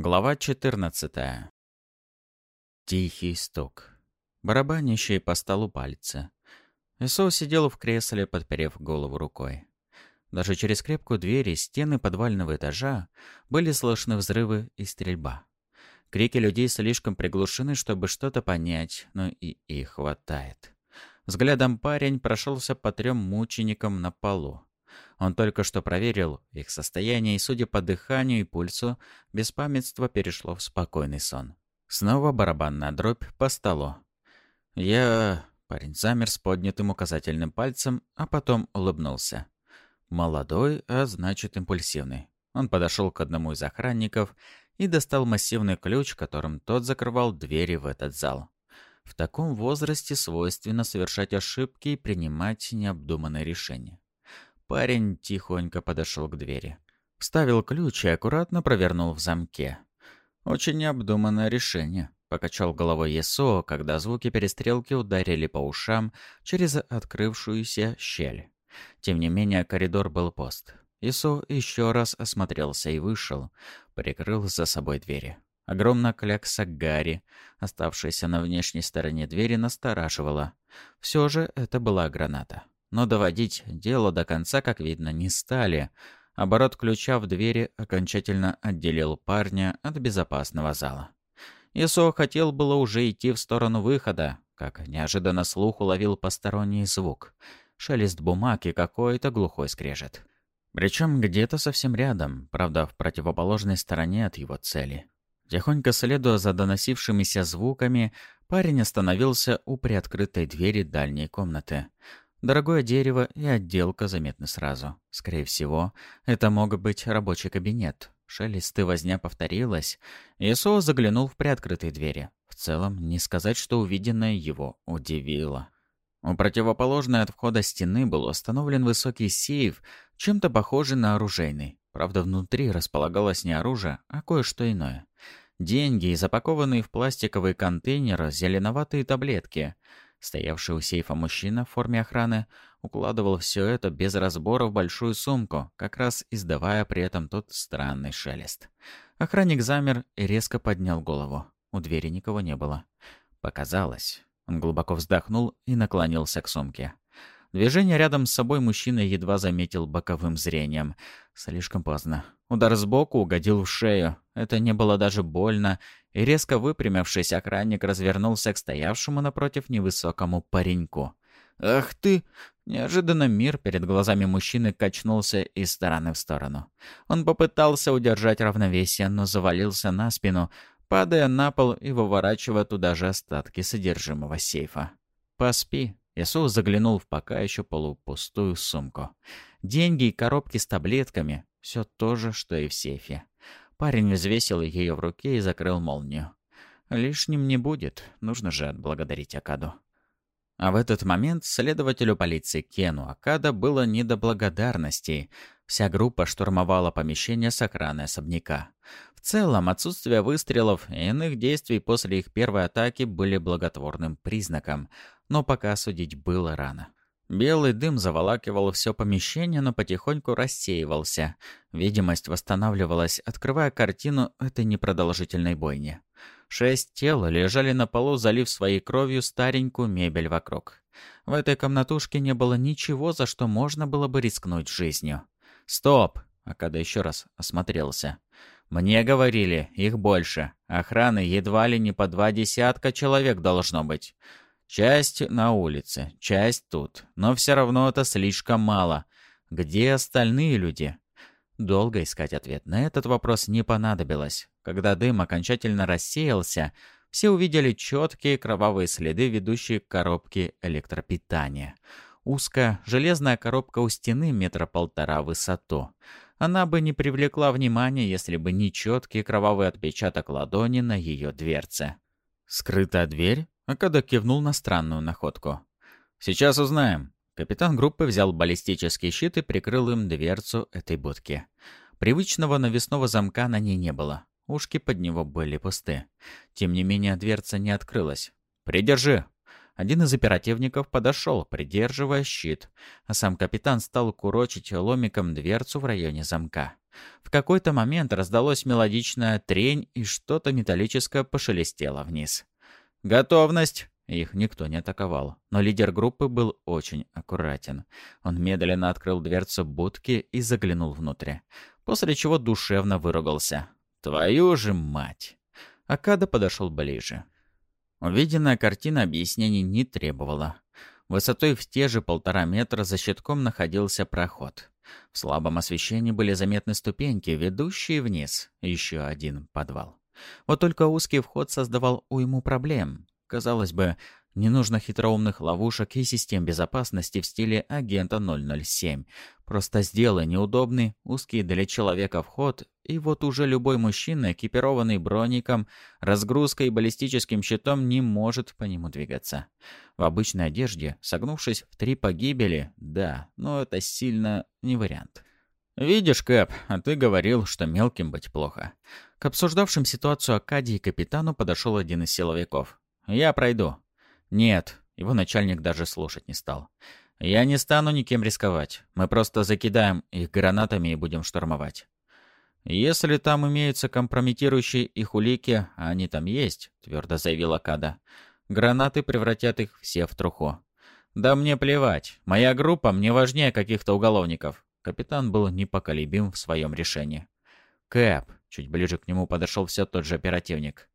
Глава 14. Тихий стук. Барабанящие по столу пальцы. Исо сидел в кресле, подперев голову рукой. Даже через крепкую дверь и стены подвального этажа были слышны взрывы и стрельба. Крики людей слишком приглушены, чтобы что-то понять, но и их хватает. Взглядом парень прошелся по трем мученикам на полу. Он только что проверил их состояние, и, судя по дыханию и пульсу, беспамятство перешло в спокойный сон. Снова барабанная дробь по столу. Я... Парень замер с поднятым указательным пальцем, а потом улыбнулся. Молодой, а значит импульсивный. Он подошел к одному из охранников и достал массивный ключ, которым тот закрывал двери в этот зал. В таком возрасте свойственно совершать ошибки и принимать необдуманные решения. Парень тихонько подошел к двери. Вставил ключ и аккуратно провернул в замке. «Очень необдуманное решение», — покачал головой Есо, когда звуки перестрелки ударили по ушам через открывшуюся щель. Тем не менее, коридор был пуст. Исо еще раз осмотрелся и вышел, прикрыл за собой двери. Огромная клякса Гарри, оставшаяся на внешней стороне двери, настораживала. Все же это была граната. Но доводить дело до конца, как видно, не стали. Оборот ключа в двери окончательно отделил парня от безопасного зала. Исо хотел было уже идти в сторону выхода, как неожиданно слух уловил посторонний звук. Шелест бумаг и какой-то глухой скрежет. Причем где-то совсем рядом, правда, в противоположной стороне от его цели. Тихонько следуя за доносившимися звуками, парень остановился у приоткрытой двери дальней комнаты. Дорогое дерево и отделка заметны сразу. Скорее всего, это мог быть рабочий кабинет. Шелест и возня повторилась. Исо заглянул в приоткрытые двери. В целом, не сказать, что увиденное его удивило. У противоположной от входа стены был установлен высокий сейф, чем-то похожий на оружейный. Правда, внутри располагалось не оружие, а кое-что иное. Деньги запакованные в пластиковый контейнер зеленоватые таблетки — Стоявший у сейфа мужчина в форме охраны укладывал все это без разбора в большую сумку, как раз издавая при этом тот странный шелест. Охранник замер и резко поднял голову. У двери никого не было. Показалось. Он глубоко вздохнул и наклонился к сумке. Движение рядом с собой мужчина едва заметил боковым зрением. Слишком поздно. Удар сбоку угодил в шею. Это не было даже больно, и резко выпрямившись, охранник развернулся к стоявшему напротив невысокому пареньку. «Ах ты!» Неожиданно мир перед глазами мужчины качнулся из стороны в сторону. Он попытался удержать равновесие, но завалился на спину, падая на пол и выворачивая туда же остатки содержимого сейфа. «Поспи», Исус заглянул в пока еще полупустую сумку. Деньги и коробки с таблетками — все то же, что и в сейфе. Парень взвесил ее в руке и закрыл молнию. Лишним не будет, нужно же отблагодарить Акаду. А в этот момент следователю полиции Кену Акада было не до благодарностей. Вся группа штурмовала помещение с охраной особняка. В целом, отсутствие выстрелов и иных действий после их первой атаки были благотворным признаком, но пока судить было рано. Белый дым заволакивал все помещение, но потихоньку рассеивался. Видимость восстанавливалась, открывая картину этой непродолжительной бойни. Шесть тел лежали на полу, залив своей кровью старенькую мебель вокруг. В этой комнатушке не было ничего, за что можно было бы рискнуть жизнью. «Стоп!» — Акада еще раз осмотрелся. «Мне говорили, их больше. Охраны едва ли не по два десятка человек должно быть. Часть на улице, часть тут. Но все равно это слишком мало. Где остальные люди? Долго искать ответ на этот вопрос не понадобилось. Когда дым окончательно рассеялся, все увидели четкие кровавые следы, ведущие к коробке электропитания. Узкая железная коробка у стены метра полтора высоту. Она бы не привлекла внимания, если бы не четкий кровавый отпечаток ладони на ее дверце. Скрытая дверь? Акада кивнул на странную находку. «Сейчас узнаем». Капитан группы взял баллистический щит и прикрыл им дверцу этой будки. Привычного навесного замка на ней не было. Ушки под него были пусты. Тем не менее, дверца не открылась. «Придержи!» Один из оперативников подошел, придерживая щит, а сам капитан стал курочить ломиком дверцу в районе замка. В какой-то момент раздалось мелодичная трень, и что-то металлическое пошелестело вниз. «Готовность!» Их никто не атаковал, но лидер группы был очень аккуратен. Он медленно открыл дверцу будки и заглянул внутрь, после чего душевно выругался. «Твою же мать!» Акада подошел ближе. Увиденная картина объяснений не требовала. Высотой в те же полтора метра за щитком находился проход. В слабом освещении были заметны ступеньки, ведущие вниз. Еще один подвал. Вот только узкий вход создавал уйму проблем. Казалось бы, не нужно хитроумных ловушек и систем безопасности в стиле агента 007. Просто сделай неудобный, узкий для человека вход, и вот уже любой мужчина, экипированный броником, разгрузкой и баллистическим щитом, не может по нему двигаться. В обычной одежде, согнувшись в три погибели, да, но это сильно не вариант. «Видишь, Кэп, а ты говорил, что мелким быть плохо». К обсуждавшим ситуацию Акадии капитану подошел один из силовиков. «Я пройду». «Нет», его начальник даже слушать не стал. «Я не стану никем рисковать. Мы просто закидаем их гранатами и будем штурмовать». «Если там имеются компрометирующие их улики, а они там есть», — твердо заявил Акада, — «гранаты превратят их все в труху». «Да мне плевать. Моя группа мне важнее каких-то уголовников». Капитан был непоколебим в своем решении. «Кэп», — чуть ближе к нему подошел все тот же оперативник,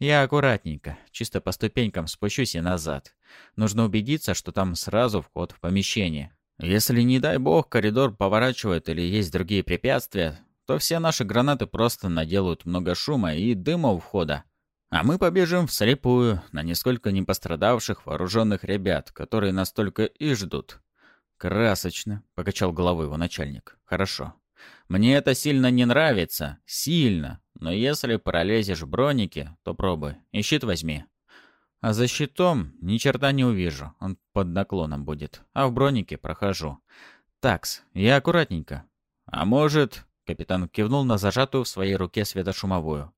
я аккуратненько, чисто по ступенькам спущусь и назад. Нужно убедиться, что там сразу вход в помещение. Если, не дай бог, коридор поворачивает или есть другие препятствия, то все наши гранаты просто наделают много шума и дыма у входа. А мы побежим вслепую на нисколько не пострадавших вооруженных ребят, которые настолько и ждут. «Красочно», — покачал головой его начальник. «Хорошо. Мне это сильно не нравится. Сильно. Но если пролезешь в броники, то пробуй. И щит возьми. А за щитом ни черта не увижу. Он под наклоном будет. А в бронике прохожу. Такс, я аккуратненько. А может... Капитан кивнул на зажатую в своей руке светошумовую.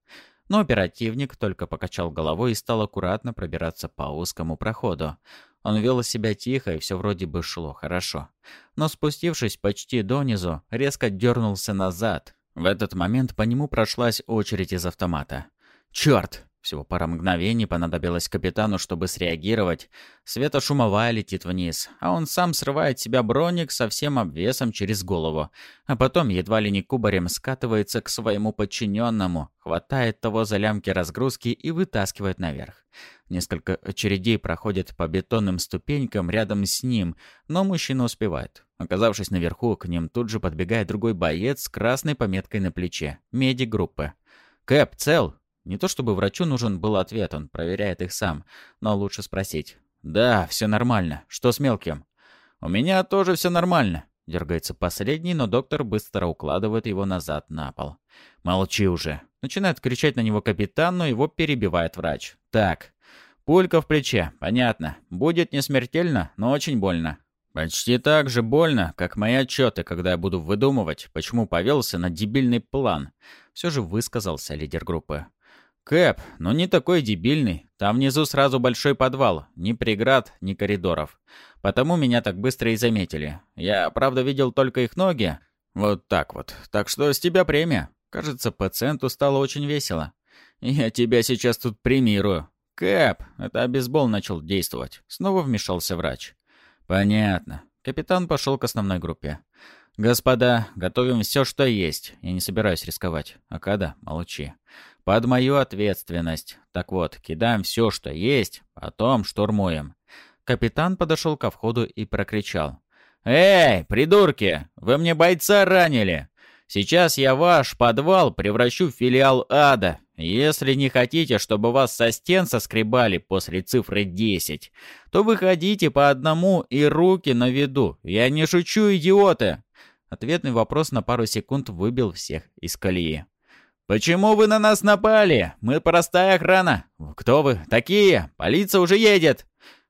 Но оперативник только покачал головой и стал аккуратно пробираться по узкому проходу. Он вел себя тихо, и все вроде бы шло хорошо. Но спустившись почти донизу, резко дернулся назад. В этот момент по нему прошлась очередь из автомата. «Черт!» Всего пара мгновений понадобилось капитану, чтобы среагировать. Светошумовая летит вниз, а он сам срывает себя броник со всем обвесом через голову, а потом едва ли не кубарем скатывается к своему подчиненному, хватает того за лямки разгрузки и вытаскивает наверх. Несколько очередей проходят по бетонным ступенькам рядом с ним, но мужчина успевает. Оказавшись наверху, к ним тут же подбегает другой боец с красной пометкой на плече. Меди группы. «Кэп, цел!» Не то чтобы врачу нужен был ответ, он проверяет их сам, но лучше спросить. «Да, все нормально. Что с мелким?» «У меня тоже все нормально», — дергается последний, но доктор быстро укладывает его назад на пол. «Молчи уже!» Начинает кричать на него капитан, но его перебивает врач. «Так, пулька в плече, понятно. Будет не смертельно, но очень больно. Почти так же больно, как мои отчеты, когда я буду выдумывать, почему повелся на дебильный план. Все же высказался лидер группы. «Кэп, ну не такой дебильный. Там внизу сразу большой подвал. Ни преград, ни коридоров. Потому меня так быстро и заметили. Я, правда, видел только их ноги. Вот так вот. Так что с тебя премия. Кажется, пациенту стало очень весело. Я тебя сейчас тут премирую. Кэп, это обезбол начал действовать. Снова вмешался врач. Понятно. Капитан пошел к основной группе. «Господа, готовим все, что есть. Я не собираюсь рисковать. Акада, молчи. Под мою ответственность. Так вот, кидаем все, что есть, потом штурмуем. Капитан подошел ко входу и прокричал. «Эй, придурки! Вы мне бойца ранили! Сейчас я ваш подвал превращу в филиал ада. Если не хотите, чтобы вас со стен соскребали после цифры 10, то выходите по одному и руки на виду. Я не шучу, идиоты!» Ответный вопрос на пару секунд выбил всех из колеи. «Почему вы на нас напали? Мы простая охрана. Кто вы? Такие? Полиция уже едет!»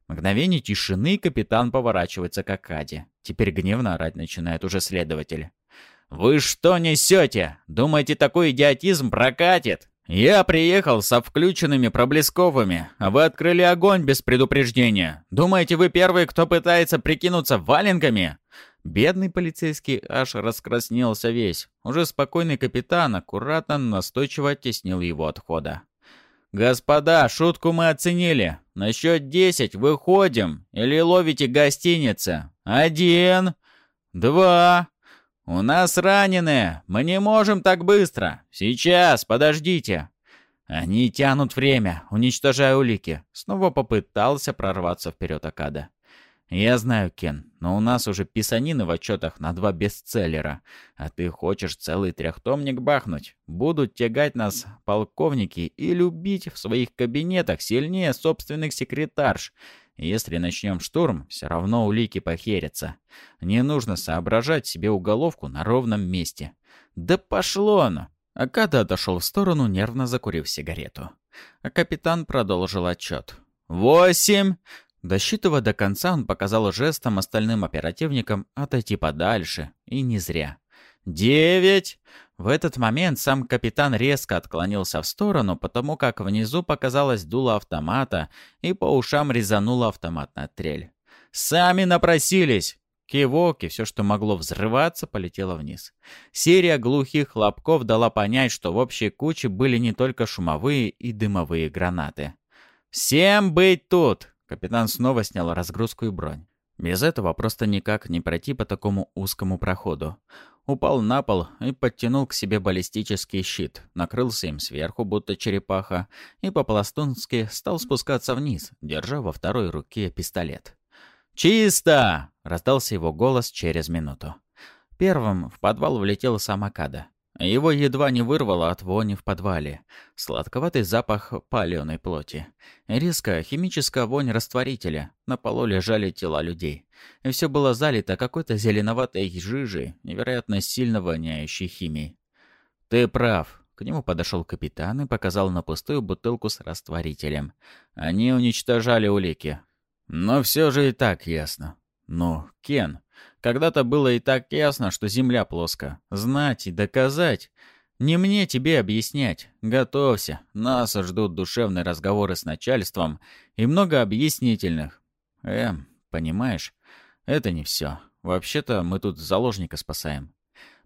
Мгновение тишины капитан поворачивается к Акаде. Теперь гневно орать начинает уже следователь. «Вы что несете? Думаете, такой идиотизм прокатит? «Я приехал со включенными проблесковыми, а вы открыли огонь без предупреждения. Думаете, вы первый, кто пытается прикинуться валенками?» Бедный полицейский аж раскраснелся весь. Уже спокойный капитан аккуратно, настойчиво оттеснил его от хода. «Господа, шутку мы оценили. На счет десять выходим или ловите гостиницы. Один, два, «У нас раненые! Мы не можем так быстро! Сейчас, подождите!» Они тянут время, уничтожая улики. Снова попытался прорваться вперед Акада. «Я знаю, Кен, но у нас уже писанины в отчетах на два бестселлера, а ты хочешь целый трехтомник бахнуть. Будут тягать нас полковники и любить в своих кабинетах сильнее собственных секретарш. Если начнем штурм, все равно улики похерятся. Не нужно соображать себе уголовку на ровном месте. Да пошло оно! Акада отошел в сторону, нервно закурив сигарету. А капитан продолжил отчет. «Восемь!» Досчитывая до конца, он показал жестом остальным оперативникам отойти подальше, и не зря. «Девять!» В этот момент сам капитан резко отклонился в сторону, потому как внизу показалось дуло автомата и по ушам резанула автоматная трель. «Сами напросились!» Кивок и все, что могло взрываться, полетело вниз. Серия глухих хлопков дала понять, что в общей куче были не только шумовые и дымовые гранаты. «Всем быть тут!» Капитан снова снял разгрузку и бронь. Без этого просто никак не пройти по такому узкому проходу упал на пол и подтянул к себе баллистический щит, накрылся им сверху, будто черепаха, и по-пластунски стал спускаться вниз, держа во второй руке пистолет. «Чисто!» — раздался его голос через минуту. Первым в подвал влетел сам Акада. Его едва не вырвало от вони в подвале. Сладковатый запах паленой плоти. Резкая химическая вонь растворителя. На полу лежали тела людей. И все было залито какой-то зеленоватой жижей, невероятно сильно воняющей химией. «Ты прав», к нему подошел капитан и показал на пустую бутылку с растворителем. Они уничтожали улики. Но все же и так ясно. Ну, Кен, когда-то было и так ясно, что Земля плоска. Знать и доказать. Не мне тебе объяснять. Готовься. Нас ждут душевные разговоры с начальством и много объяснительных. Эм, понимаешь, это не все. Вообще-то мы тут заложника спасаем.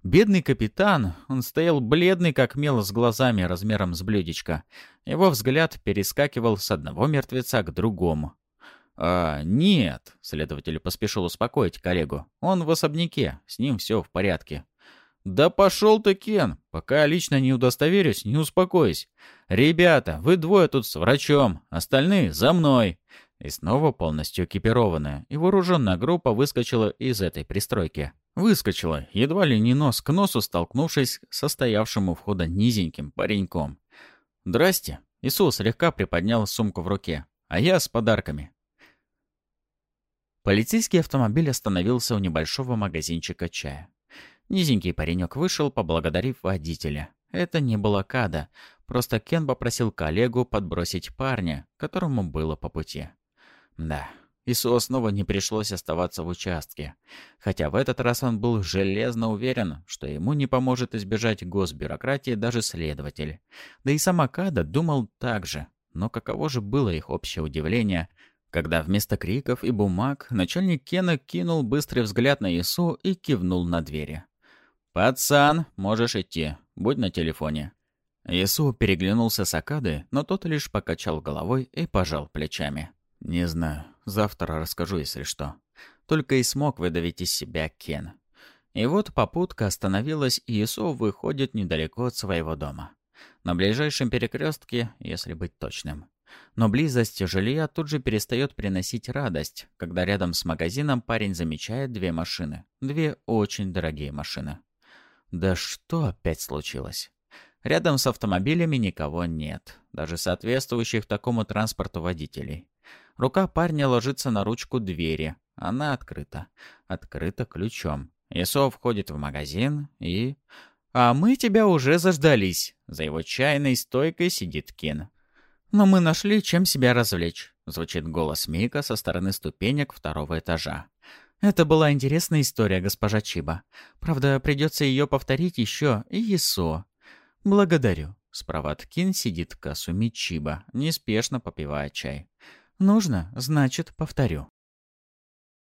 Бедный капитан, он стоял бледный, как мел, с глазами размером с блюдечко. Его взгляд перескакивал с одного мертвеца к другому. «А, нет», — следователь поспешил успокоить коллегу. «Он в особняке, с ним все в порядке». «Да пошел ты, Кен! Пока лично не удостоверюсь, не успокойся. Ребята, вы двое тут с врачом, остальные за мной». И снова полностью экипированная и вооруженная группа выскочила из этой пристройки. Выскочила, едва ли не нос к носу столкнувшись с состоявшим у входа низеньким пареньком. «Здрасте!» Иисус слегка приподнял сумку в руке. «А я с подарками. Полицейский автомобиль остановился у небольшого магазинчика чая. Низенький паренек вышел, поблагодарив водителя. Это не было Када, просто Кен попросил коллегу подбросить парня, которому было по пути. Да, Ису снова не пришлось оставаться в участке. Хотя в этот раз он был железно уверен, что ему не поможет избежать госбюрократии даже следователь. Да и сама Када думал так же. Но каково же было их общее удивление, когда вместо криков и бумаг начальник Кена кинул быстрый взгляд на Ису и кивнул на двери. «Пацан, можешь идти. Будь на телефоне». Ису переглянулся с Акады, но тот лишь покачал головой и пожал плечами. «Не знаю. Завтра расскажу, если что». Только и смог выдавить из себя Кен. И вот попутка остановилась, и Ису выходит недалеко от своего дома. На ближайшем перекрестке, если быть точным. Но близость жилья тут же перестает приносить радость, когда рядом с магазином парень замечает две машины. Две очень дорогие машины. Да что опять случилось? Рядом с автомобилями никого нет, даже соответствующих такому транспорту водителей. Рука парня ложится на ручку двери. Она открыта. Открыта ключом. Исо входит в магазин и... «А мы тебя уже заждались!» За его чайной стойкой сидит Кин. «Но мы нашли, чем себя развлечь», — звучит голос Мика со стороны ступенек второго этажа. «Это была интересная история, госпожа Чиба. Правда, придется ее повторить еще и Исо. Благодарю». Справа от Кин сидит Касуми Чиба, неспешно попивая чай. «Нужно, значит, повторю».